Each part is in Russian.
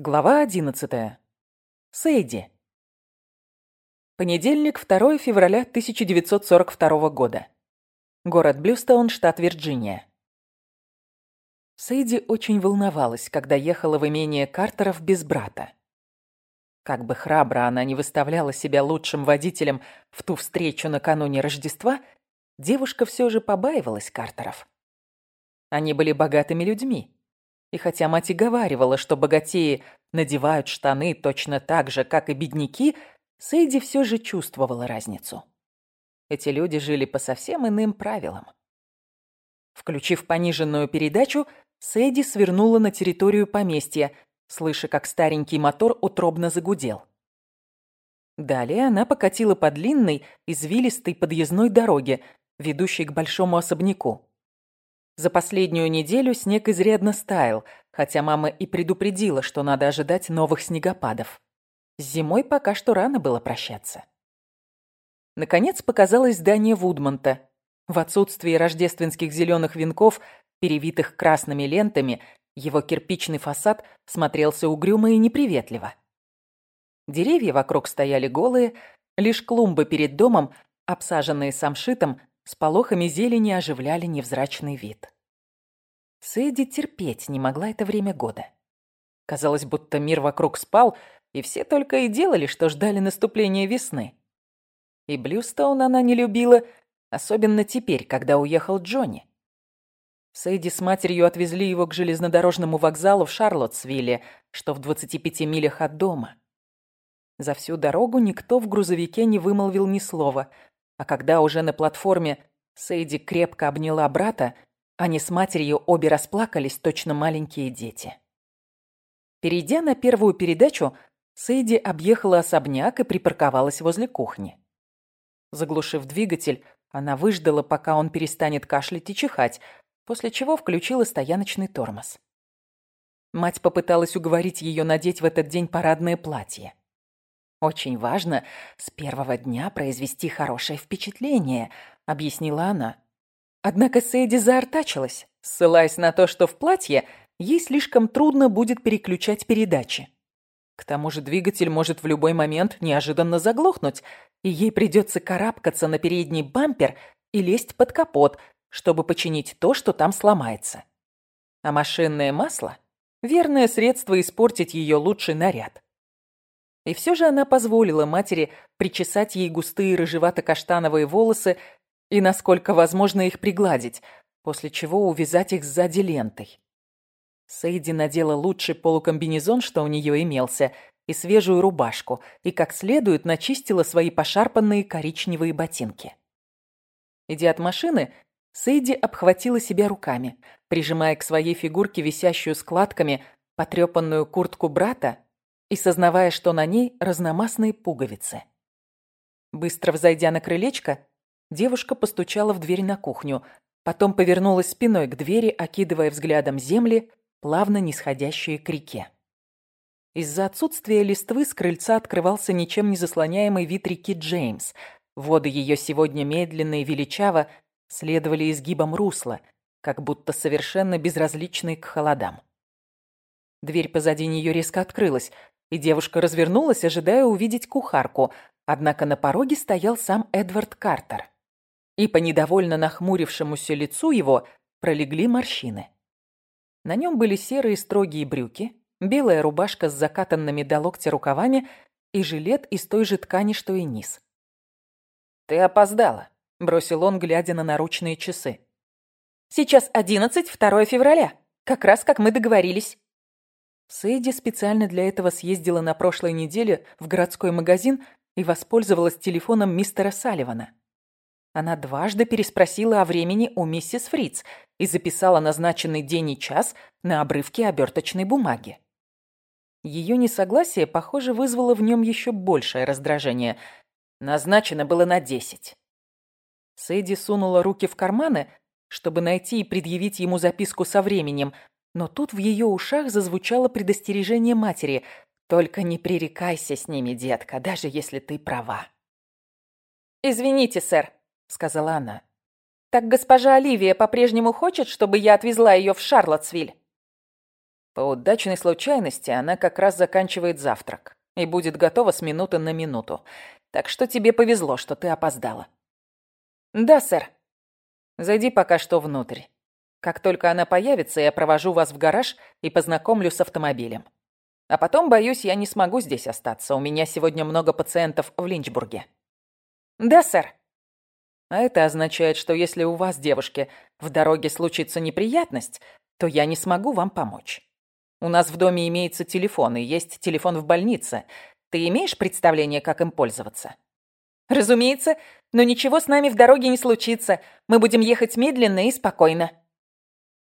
Глава 11. Сейди. Понедельник, 2 февраля 1942 года. Город Блюстоун, штат Вирджиния. Сейди очень волновалась, когда ехала в имение Картеров без брата. Как бы храбро она не выставляла себя лучшим водителем в ту встречу накануне Рождества, девушка все же побаивалась Картеров. Они были богатыми людьми и хотя мать и говаривала, что богатеи надевают штаны точно так же, как и бедняки, Сейди все же чувствовала разницу. Эти люди жили по совсем иным правилам. Включив пониженную передачу, Сейди свернула на территорию поместья, слыша, как старенький мотор утробно загудел. Далее она покатила по длинной, извилистой подъездной дороге, ведущей к большому особняку. За последнюю неделю снег изрядно стаял, хотя мама и предупредила, что надо ожидать новых снегопадов. С зимой пока что рано было прощаться. Наконец показалось здание Вудмонта. В отсутствии рождественских зеленых венков, перевитых красными лентами, его кирпичный фасад смотрелся угрюмо и неприветливо. Деревья вокруг стояли голые, лишь клумбы перед домом, обсаженные самшитом, с полохами зелени оживляли невзрачный вид. Сэдди терпеть не могла это время года. Казалось, будто мир вокруг спал, и все только и делали, что ждали наступления весны. И Блюстоун она не любила, особенно теперь, когда уехал Джонни. Сэйди с матерью отвезли его к железнодорожному вокзалу в Шарлоттсвилле, что в 25 милях от дома. За всю дорогу никто в грузовике не вымолвил ни слова – а когда уже на платформе Сейди крепко обняла брата, они с матерью обе расплакались, точно маленькие дети. Перейдя на первую передачу, Сейди объехала особняк и припарковалась возле кухни. Заглушив двигатель, она выждала, пока он перестанет кашлять и чихать, после чего включила стояночный тормоз. Мать попыталась уговорить ее надеть в этот день парадное платье. «Очень важно с первого дня произвести хорошее впечатление», — объяснила она. Однако Сэйди заортачилась, ссылаясь на то, что в платье ей слишком трудно будет переключать передачи. К тому же двигатель может в любой момент неожиданно заглохнуть, и ей придется карабкаться на передний бампер и лезть под капот, чтобы починить то, что там сломается. А машинное масло — верное средство испортить ее лучший наряд. И все же она позволила матери причесать ей густые рыжевато-каштановые волосы и, насколько возможно, их пригладить, после чего увязать их сзади лентой. Сейди надела лучший полукомбинезон, что у нее имелся, и свежую рубашку, и как следует начистила свои пошарпанные коричневые ботинки. Идя от машины, Сейди обхватила себя руками, прижимая к своей фигурке висящую складками потрепанную куртку брата и сознавая, что на ней разномастные пуговицы. Быстро взойдя на крылечко, девушка постучала в дверь на кухню, потом повернулась спиной к двери, окидывая взглядом земли, плавно нисходящие к реке. Из-за отсутствия листвы с крыльца открывался ничем не заслоняемый вид реки Джеймс. Воды ее сегодня медленно и величаво следовали изгибам русла, как будто совершенно безразличные к холодам. Дверь позади нее резко открылась и девушка развернулась, ожидая увидеть кухарку, однако на пороге стоял сам Эдвард Картер. И по недовольно нахмурившемуся лицу его пролегли морщины. На нем были серые строгие брюки, белая рубашка с закатанными до локтя рукавами и жилет из той же ткани, что и низ. «Ты опоздала», — бросил он, глядя на наручные часы. «Сейчас одиннадцать, 2 февраля, как раз как мы договорились». Сэйди специально для этого съездила на прошлой неделе в городской магазин и воспользовалась телефоном мистера Салливана. Она дважды переспросила о времени у миссис Фриц и записала назначенный день и час на обрывке оберточной бумаги. Ее несогласие, похоже, вызвало в нем еще большее раздражение. Назначено было на десять. Сэйди сунула руки в карманы, чтобы найти и предъявить ему записку со временем, но тут в ее ушах зазвучало предостережение матери. «Только не пререкайся с ними, детка, даже если ты права». «Извините, сэр», — сказала она. «Так госпожа Оливия по-прежнему хочет, чтобы я отвезла ее в Шарлоттсвиль?» По удачной случайности она как раз заканчивает завтрак и будет готова с минуты на минуту. Так что тебе повезло, что ты опоздала. Да, сэр. Зайди пока что внутрь. Как только она появится, я провожу вас в гараж и познакомлю с автомобилем. А потом, боюсь, я не смогу здесь остаться. У меня сегодня много пациентов в Линчбурге. Да, сэр. А это означает, что если у вас, девушки, в дороге случится неприятность, то я не смогу вам помочь. У нас в доме имеется телефон, и есть телефон в больнице. Ты имеешь представление, как им пользоваться? Разумеется, но ничего с нами в дороге не случится. Мы будем ехать медленно и спокойно.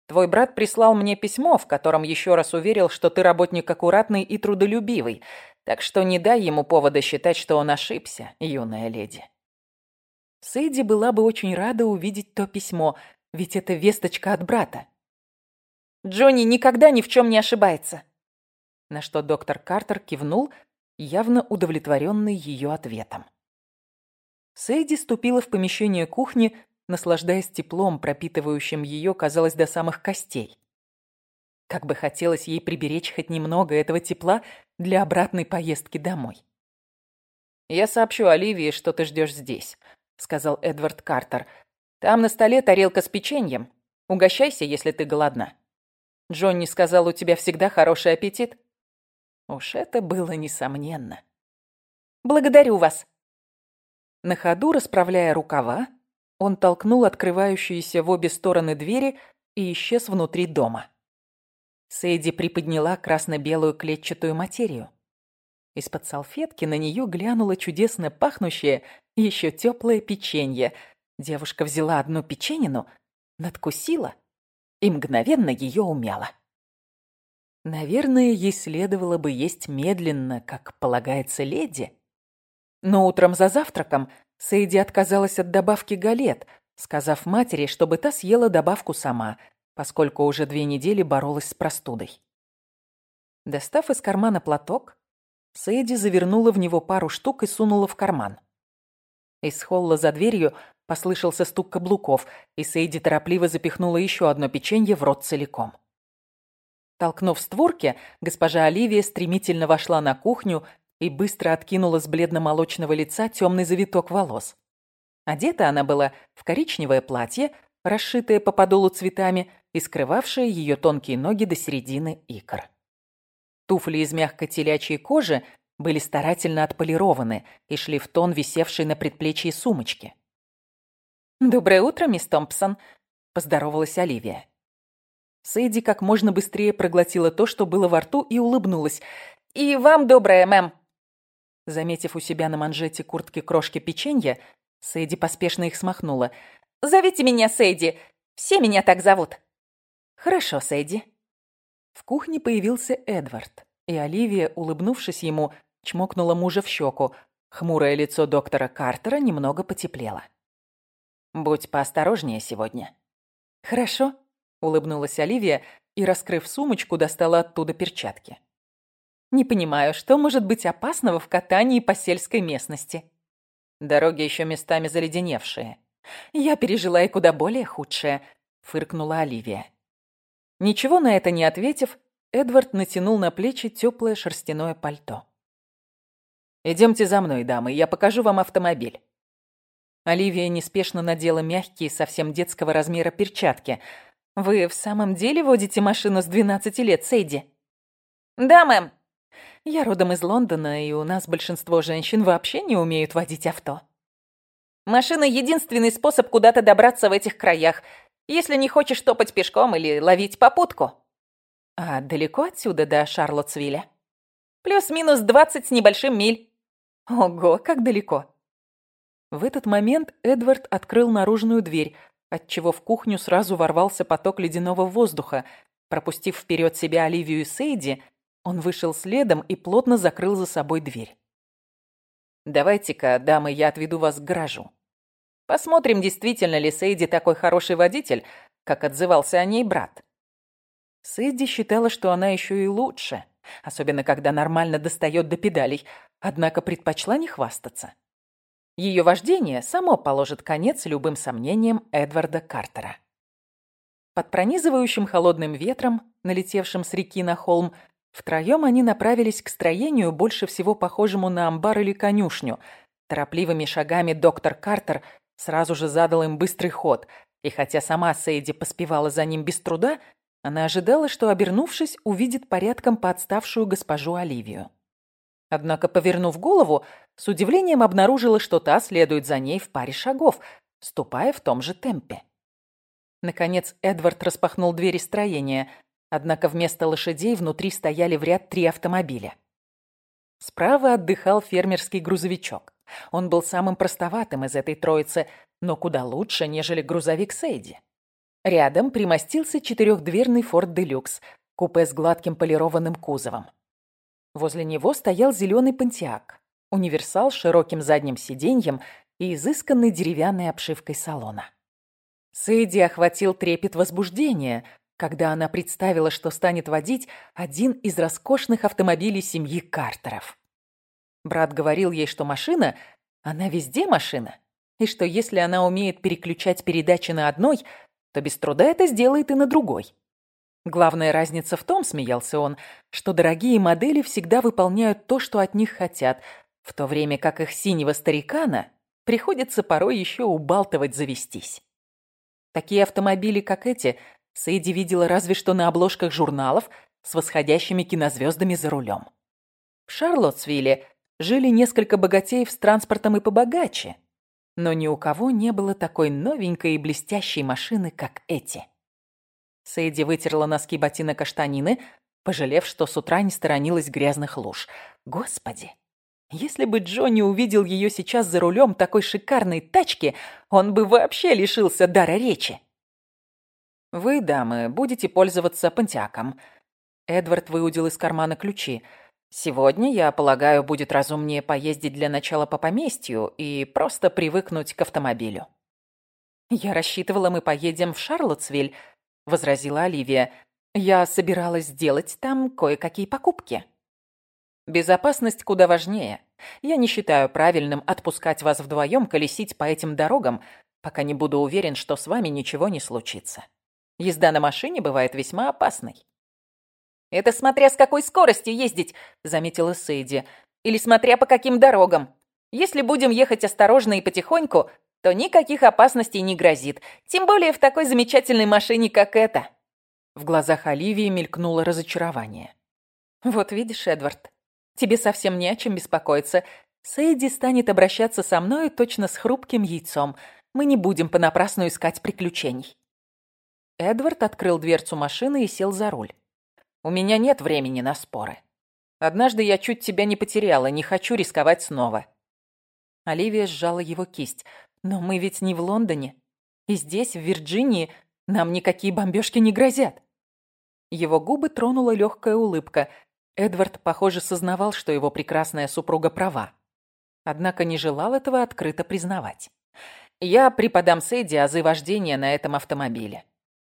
Твой брат прислал мне письмо, в котором еще раз уверил, что ты работник аккуратный и трудолюбивый, так что не дай ему повода считать, что он ошибся, юная леди. Сэйди была бы очень рада увидеть то письмо, ведь это весточка от брата. Джонни никогда ни в чем не ошибается. На что доктор Картер кивнул, явно удовлетворенный ее ответом. Сэйди ступила в помещение кухни, наслаждаясь теплом, пропитывающим ее, казалось, до самых костей. Как бы хотелось ей приберечь хоть немного этого тепла для обратной поездки домой. «Я сообщу Оливии, что ты ждешь здесь», — сказал Эдвард Картер. «Там на столе тарелка с печеньем. Угощайся, если ты голодна. Джонни сказал, у тебя всегда хороший аппетит». Уж это было несомненно. «Благодарю вас». На ходу, расправляя рукава, он толкнул открывающиеся в обе стороны двери и исчез внутри дома. Сэйди приподняла красно-белую клетчатую материю. Из-под салфетки на нее глянуло чудесно пахнущее, еще теплое печенье. Девушка взяла одну печенину, надкусила и мгновенно ее умяла. Наверное, ей следовало бы есть медленно, как полагается леди. Но утром за завтраком Сейди отказалась от добавки галет, сказав матери, чтобы та съела добавку сама, поскольку уже две недели боролась с простудой. Достав из кармана платок, Сейди завернула в него пару штук и сунула в карман. Из холла за дверью послышался стук каблуков, и Сейди торопливо запихнула еще одно печенье в рот целиком. Толкнув створки, госпожа Оливия стремительно вошла на кухню и быстро откинула с бледно-молочного лица темный завиток волос. Одета она была в коричневое платье, расшитое по подолу цветами и скрывавшее ее тонкие ноги до середины икр. Туфли из мягкой телячьей кожи были старательно отполированы и шли в тон висевшей на предплечье сумочки. «Доброе утро, мисс Томпсон», — поздоровалась Оливия. Сэйди как можно быстрее проглотила то, что было во рту, и улыбнулась. «И вам доброе, мэм». Заметив у себя на манжете куртки крошки печенья, Сэйди поспешно их смахнула. «Зовите меня Сэйди. Все меня так зовут». «Хорошо, Сэйди». В кухне появился Эдвард, и Оливия, улыбнувшись ему, чмокнула мужа в щеку. Хмурое лицо доктора Картера немного потеплело. «Будь поосторожнее сегодня». «Хорошо», — улыбнулась Оливия и, раскрыв сумочку, достала оттуда перчатки. «Не понимаю, что может быть опасного в катании по сельской местности?» «Дороги еще местами заледеневшие». «Я пережила и куда более худшее», — фыркнула Оливия. Ничего на это не ответив, Эдвард натянул на плечи теплое шерстяное пальто. «Идемте за мной, дамы, я покажу вам автомобиль». Оливия неспешно надела мягкие, совсем детского размера перчатки. «Вы в самом деле водите машину с 12 лет, Сейди?» «Да, мэм». «Я родом из Лондона, и у нас большинство женщин вообще не умеют водить авто». «Машина — единственный способ куда-то добраться в этих краях, если не хочешь топать пешком или ловить попутку». «А далеко отсюда до Шарлоттсвилля?» «Плюс-минус двадцать с небольшим миль». «Ого, как далеко!» В этот момент Эдвард открыл наружную дверь, отчего в кухню сразу ворвался поток ледяного воздуха. Пропустив вперед себя Оливию и Сейди, он вышел следом и плотно закрыл за собой дверь. «Давайте-ка, дамы, я отведу вас к гаражу. Посмотрим, действительно ли Сейди такой хороший водитель, как отзывался о ней брат». Сейди считала, что она еще и лучше, особенно когда нормально достает до педалей, однако предпочла не хвастаться. Ее вождение само положит конец любым сомнениям Эдварда Картера. Под пронизывающим холодным ветром налетевшим с реки на холм, втроем они направились к строению, больше всего похожему на амбар или конюшню. Торопливыми шагами доктор Картер сразу же задал им быстрый ход, и хотя сама Сейди поспевала за ним без труда, она ожидала, что, обернувшись, увидит порядком подставшую госпожу Оливию. Однако, повернув голову, с удивлением обнаружила, что та следует за ней в паре шагов, ступая в том же темпе. Наконец Эдвард распахнул двери строения, однако вместо лошадей внутри стояли в ряд три автомобиля. Справа отдыхал фермерский грузовичок. Он был самым простоватым из этой троицы, но куда лучше, нежели грузовик Сейди. Рядом примостился четырехдверный Форд Делюкс, купе с гладким полированным кузовом. Возле него стоял зеленый пантиак, универсал с широким задним сиденьем и изысканной деревянной обшивкой салона. Сэйди охватил трепет возбуждения, когда она представила, что станет водить один из роскошных автомобилей семьи Картеров. Брат говорил ей, что машина, она везде машина, и что если она умеет переключать передачи на одной, то без труда это сделает и на другой. Главная разница в том, смеялся он, что дорогие модели всегда выполняют то, что от них хотят, в то время как их синего старикана приходится порой еще убалтывать завестись. Такие автомобили, как эти, Сэйди видела разве что на обложках журналов с восходящими кинозвездами за рулем. В Шарлоттсвилле жили несколько богатеев с транспортом и побогаче, но ни у кого не было такой новенькой и блестящей машины, как эти. Сэйди вытерла носки ботинок каштанины, пожалев, что с утра не сторонилась грязных луж. Господи! Если бы Джонни увидел ее сейчас за рулем такой шикарной тачки, он бы вообще лишился дара речи. «Вы, дамы, будете пользоваться пантиаком». Эдвард выудил из кармана ключи. «Сегодня, я полагаю, будет разумнее поездить для начала по поместью и просто привыкнуть к автомобилю». «Я рассчитывала, мы поедем в Шарлоттсвиль», — возразила Оливия. «Я собиралась сделать там кое-какие покупки». «Безопасность куда важнее. Я не считаю правильным отпускать вас вдвоем колесить по этим дорогам, пока не буду уверен, что с вами ничего не случится. Езда на машине бывает весьма опасной». «Это смотря с какой скоростью ездить», — заметила Сейди. «Или смотря по каким дорогам. Если будем ехать осторожно и потихоньку, то никаких опасностей не грозит, тем более в такой замечательной машине, как эта». В глазах Оливии мелькнуло разочарование. «Вот видишь, Эдвард, тебе совсем не о чем беспокоиться. Сейди станет обращаться со мной точно с хрупким яйцом. Мы не будем понапрасну искать приключений». Эдвард открыл дверцу машины и сел за руль. «У меня нет времени на споры. Однажды я чуть тебя не потеряла, не хочу рисковать снова». Оливия сжала его кисть. Но мы ведь не в Лондоне. И здесь, в Вирджинии, нам никакие бомбежки не грозят. Его губы тронула легкая улыбка. Эдвард, похоже, сознавал, что его прекрасная супруга права. Однако не желал этого открыто признавать. «Я преподам Сэдди азы вождения на этом автомобиле.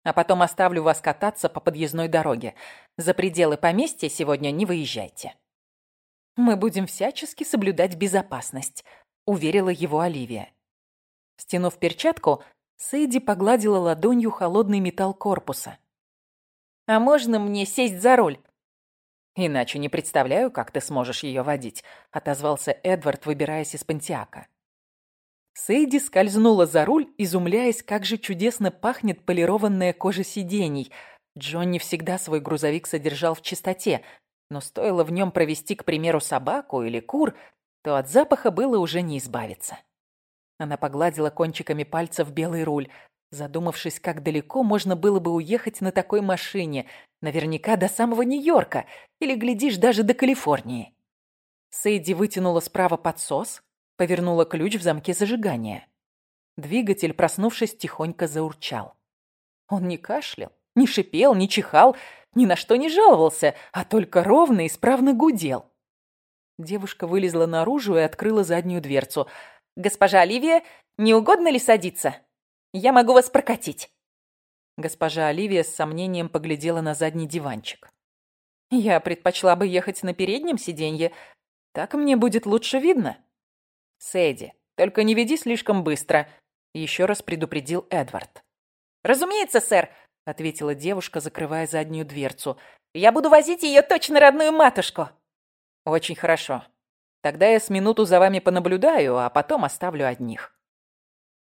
А потом оставлю вас кататься по подъездной дороге. За пределы поместья сегодня не выезжайте». «Мы будем всячески соблюдать безопасность», — уверила его Оливия. Стянув перчатку, Сэйди погладила ладонью холодный металл корпуса. «А можно мне сесть за руль?» «Иначе не представляю, как ты сможешь ее водить», — отозвался Эдвард, выбираясь из пантиака. Сейди скользнула за руль, изумляясь, как же чудесно пахнет полированная кожа сидений. Джонни всегда свой грузовик содержал в чистоте, но стоило в нем провести, к примеру, собаку или кур, то от запаха было уже не избавиться. Она погладила кончиками пальцев белый руль, задумавшись, как далеко можно было бы уехать на такой машине, наверняка до самого Нью-Йорка или, глядишь, даже до Калифорнии. Сейди вытянула справа подсос, повернула ключ в замке зажигания. Двигатель, проснувшись, тихонько заурчал. Он не кашлял, не шипел, не чихал, ни на что не жаловался, а только ровно и исправно гудел. Девушка вылезла наружу и открыла заднюю дверцу – «Госпожа Оливия, не угодно ли садиться? Я могу вас прокатить». Госпожа Оливия с сомнением поглядела на задний диванчик. «Я предпочла бы ехать на переднем сиденье. Так мне будет лучше видно». «Сэдди, только не веди слишком быстро», — еще раз предупредил Эдвард. «Разумеется, сэр. — ответила девушка, закрывая заднюю дверцу. «Я буду возить ее точно родную матушку!» «Очень хорошо. Тогда я с минуту за вами понаблюдаю, а потом оставлю одних».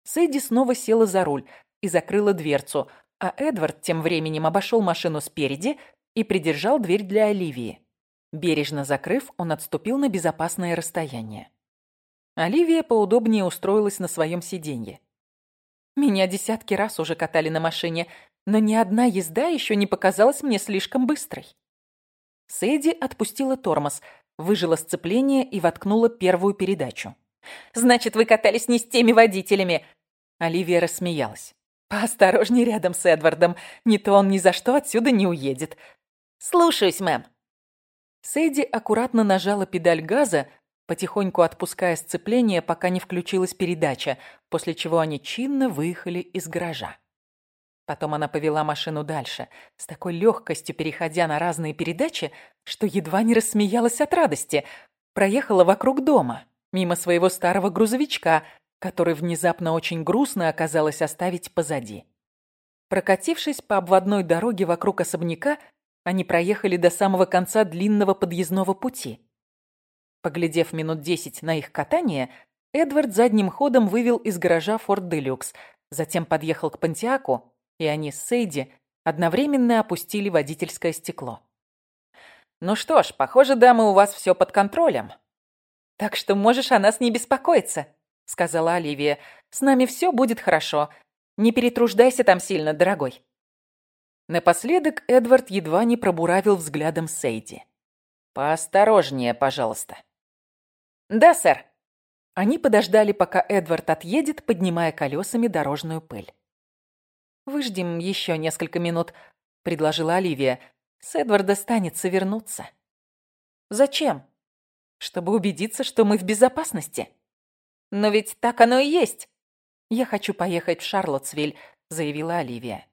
Сэдди снова села за руль и закрыла дверцу, а Эдвард тем временем обошел машину спереди и придержал дверь для Оливии. Бережно закрыв, он отступил на безопасное расстояние. Оливия поудобнее устроилась на своем сиденье. Меня десятки раз уже катали на машине, но ни одна езда еще не показалась мне слишком быстрой. Сэдди отпустила тормоз, выжила сцепление и воткнула первую передачу. «Значит, вы катались не с теми водителями!» Оливия рассмеялась. «Поосторожней рядом с Эдвардом, не то он ни за что отсюда не уедет. Слушаюсь, мэм!» Сэдди аккуратно нажала педаль газа, потихоньку отпуская сцепление, пока не включилась передача, после чего они чинно выехали из гаража. Потом она повела машину дальше, с такой легкостью переходя на разные передачи, что едва не рассмеялась от радости. Проехала вокруг дома, мимо своего старого грузовичка, который внезапно очень грустно оказалось оставить позади. Прокатившись по обводной дороге вокруг особняка, они проехали до самого конца длинного подъездного пути. Поглядев минут десять на их катание, Эдвард задним ходом вывел из гаража Форд Делюкс, затем подъехал к Пантиаку, и они с Сейди одновременно опустили водительское стекло. «Ну что ж, похоже, дамы, у вас все под контролем. Так что можешь о нас не беспокоиться», — сказала Оливия. «С нами все будет хорошо. Не перетруждайся там сильно, дорогой». Напоследок Эдвард едва не пробуравил взглядом Сейди. «Поосторожнее, пожалуйста». «Да, сэр». Они подождали, пока Эдвард отъедет, поднимая колесами дорожную пыль. «Выждем еще несколько минут», — предложила Оливия. «С Эдварда станется вернуться». «Зачем?» «Чтобы убедиться, что мы в безопасности». «Но ведь так оно и есть». «Я хочу поехать в Шарлоттсвиль», — заявила Оливия.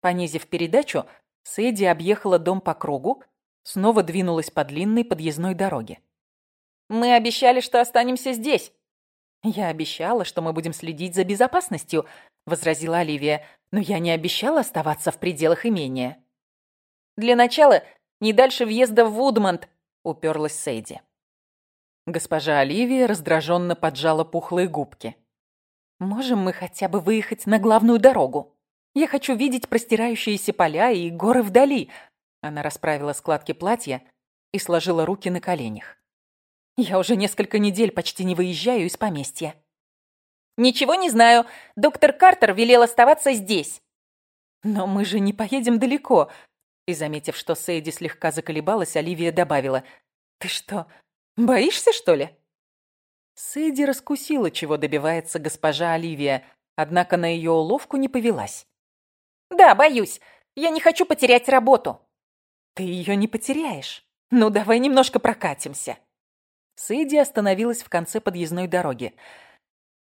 Понизив передачу, Сэдди объехала дом по кругу, снова двинулась по длинной подъездной дороге. Мы обещали, что останемся здесь». «Я обещала, что мы будем следить за безопасностью», — возразила Оливия. «Но я не обещала оставаться в пределах имения». «Для начала не дальше въезда в Вудмонт», — уперлась Сейди. Госпожа Оливия раздраженно поджала пухлые губки. «Можем мы хотя бы выехать на главную дорогу? Я хочу видеть простирающиеся поля и горы вдали». Она расправила складки платья и сложила руки на коленях. Я уже несколько недель почти не выезжаю из поместья. Ничего не знаю. Доктор Картер велел оставаться здесь. Но мы же не поедем далеко. И, заметив, что Сейди слегка заколебалась, Оливия добавила. Ты что, боишься, что ли? Сейди раскусила, чего добивается госпожа Оливия, однако на ее уловку не повелась. «Да, боюсь. Я не хочу потерять работу». «Ты ее не потеряешь. Ну, давай немножко прокатимся». Сэйди остановилась в конце подъездной дороги.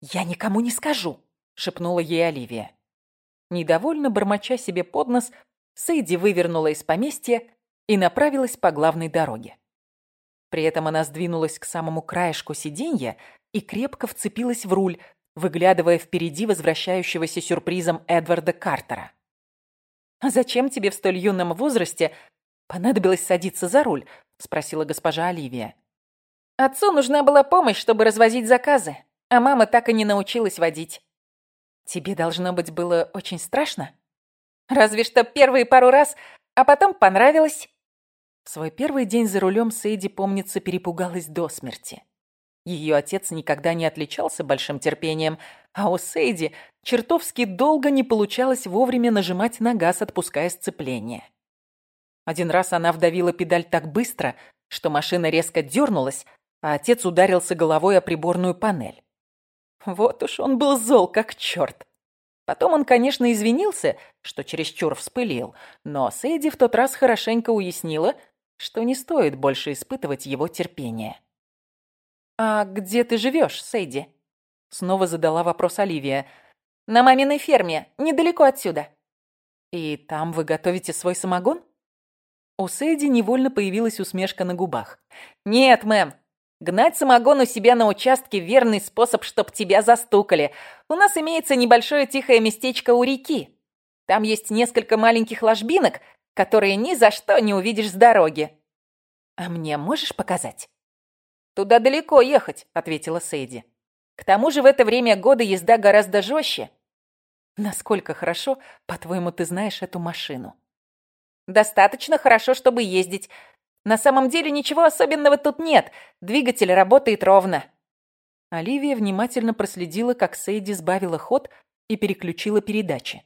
«Я никому не скажу», — шепнула ей Оливия. Недовольно бормоча себе под нос, Сэйди вывернула из поместья и направилась по главной дороге. При этом она сдвинулась к самому краешку сиденья и крепко вцепилась в руль, выглядывая впереди возвращающегося сюрпризом Эдварда Картера. «А зачем тебе в столь юном возрасте понадобилось садиться за руль?» — спросила госпожа Оливия. Отцу нужна была помощь, чтобы развозить заказы, а мама так и не научилась водить. Тебе, должно быть, было очень страшно? Разве что первые пару раз, а потом понравилось. В свой первый день за рулем Сейди, помнится, перепугалась до смерти. Ее отец никогда не отличался большим терпением, а у Сейди чертовски долго не получалось вовремя нажимать на газ, отпуская сцепление. Один раз она вдавила педаль так быстро, что машина резко дернулась, а отец ударился головой о приборную панель. Вот уж он был зол, как черт. Потом он, конечно, извинился, что чересчур вспылил, но Сэйди в тот раз хорошенько уяснила, что не стоит больше испытывать его терпение. «А где ты живешь, Сэйди?» Снова задала вопрос Оливия. «На маминой ферме, недалеко отсюда». «И там вы готовите свой самогон?» У Сэйди невольно появилась усмешка на губах. «Нет, мэм, Гнать самогон у себя на участке – верный способ, чтоб тебя застукали. У нас имеется небольшое тихое местечко у реки. Там есть несколько маленьких ложбинок, которые ни за что не увидишь с дороги. А мне можешь показать? Туда далеко ехать, ответила Сейди. К тому же в это время года езда гораздо жестче. Насколько хорошо, по-твоему, ты знаешь эту машину? Достаточно хорошо, чтобы ездить. На самом деле ничего особенного тут нет. Двигатель работает ровно. Оливия внимательно проследила, как Сейди сбавила ход и переключила передачи.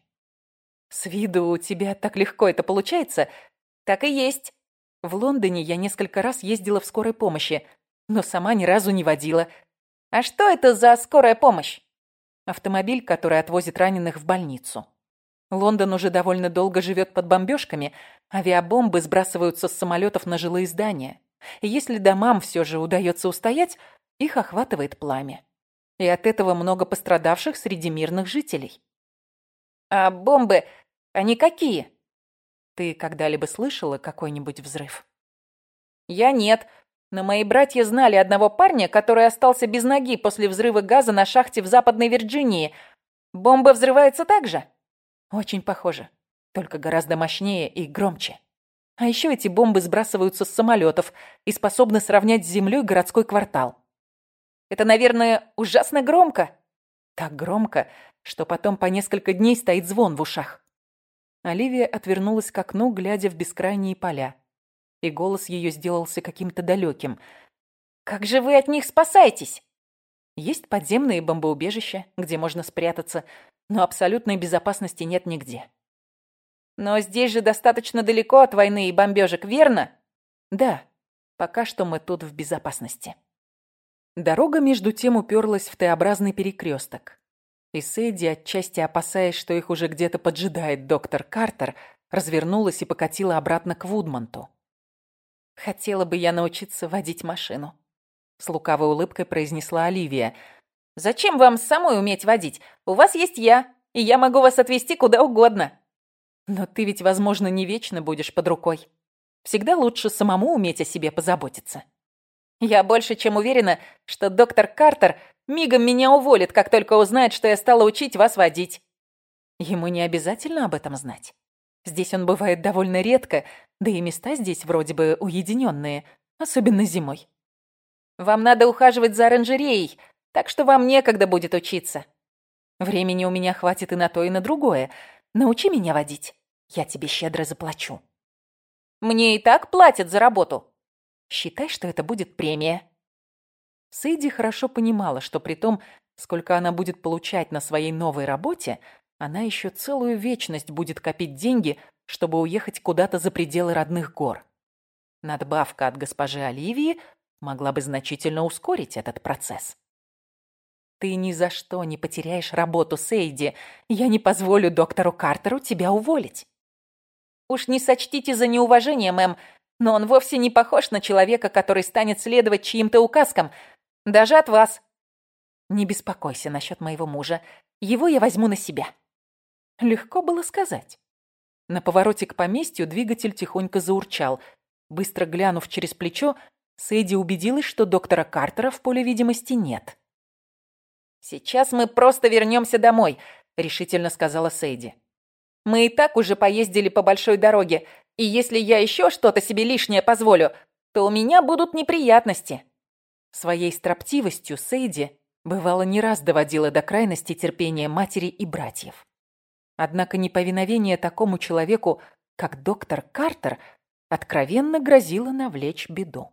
«С виду у тебя так легко это получается?» «Так и есть. В Лондоне я несколько раз ездила в скорой помощи, но сама ни разу не водила. А что это за скорая помощь?» Автомобиль, который отвозит раненых в больницу. Лондон уже довольно долго живет под бомбежками. Авиабомбы сбрасываются с самолетов на жилые здания. И если домам все же удается устоять, их охватывает пламя. И от этого много пострадавших среди мирных жителей. А бомбы, они какие? Ты когда-либо слышала какой-нибудь взрыв? Я нет, но мои братья знали одного парня, который остался без ноги после взрыва газа на шахте в Западной Вирджинии. Бомба взрывается так же? Очень похоже, только гораздо мощнее и громче. А еще эти бомбы сбрасываются с самолетов и способны сравнять с землей городской квартал. Это, наверное, ужасно громко. Так громко, что потом по несколько дней стоит звон в ушах. Оливия отвернулась к окну, глядя в бескрайние поля. И голос ее сделался каким-то далеким. «Как же вы от них спасаетесь?» Есть подземные бомбоубежища, где можно спрятаться, но абсолютной безопасности нет нигде. Но здесь же достаточно далеко от войны и бомбежек, верно? Да, пока что мы тут в безопасности. Дорога между тем уперлась в Т-образный перекресток. И Сэдди, отчасти опасаясь, что их уже где-то поджидает доктор Картер, развернулась и покатила обратно к Вудмонту. «Хотела бы я научиться водить машину», — с лукавой улыбкой произнесла Оливия — Зачем вам самой уметь водить? У вас есть я, и я могу вас отвезти куда угодно. Но ты ведь, возможно, не вечно будешь под рукой. Всегда лучше самому уметь о себе позаботиться. Я больше чем уверена, что доктор Картер мигом меня уволит, как только узнает, что я стала учить вас водить. Ему не обязательно об этом знать. Здесь он бывает довольно редко, да и места здесь вроде бы уединенные, особенно зимой. Вам надо ухаживать за оранжереей, так что вам некогда будет учиться. Времени у меня хватит и на то, и на другое. Научи меня водить. Я тебе щедро заплачу. Мне и так платят за работу. Считай, что это будет премия. Сэйди хорошо понимала, что при том, сколько она будет получать на своей новой работе, она еще целую вечность будет копить деньги, чтобы уехать куда-то за пределы родных гор. Надбавка от госпожи Оливии могла бы значительно ускорить этот процесс. Ты ни за что не потеряешь работу, Сейди. Я не позволю доктору Картеру тебя уволить. Уж не сочтите за неуважение, мэм, но он вовсе не похож на человека, который станет следовать чьим-то указкам, даже от вас. Не беспокойся насчет моего мужа. Его я возьму на себя. Легко было сказать. На повороте к поместью двигатель тихонько заурчал. Быстро глянув через плечо, Сэйди убедилась, что доктора Картера в поле видимости нет. «Сейчас мы просто вернемся домой», — решительно сказала Сейди. «Мы и так уже поездили по большой дороге, и если я еще что-то себе лишнее позволю, то у меня будут неприятности». Своей строптивостью Сейди бывало не раз доводила до крайности терпения матери и братьев. Однако неповиновение такому человеку, как доктор Картер, откровенно грозило навлечь беду.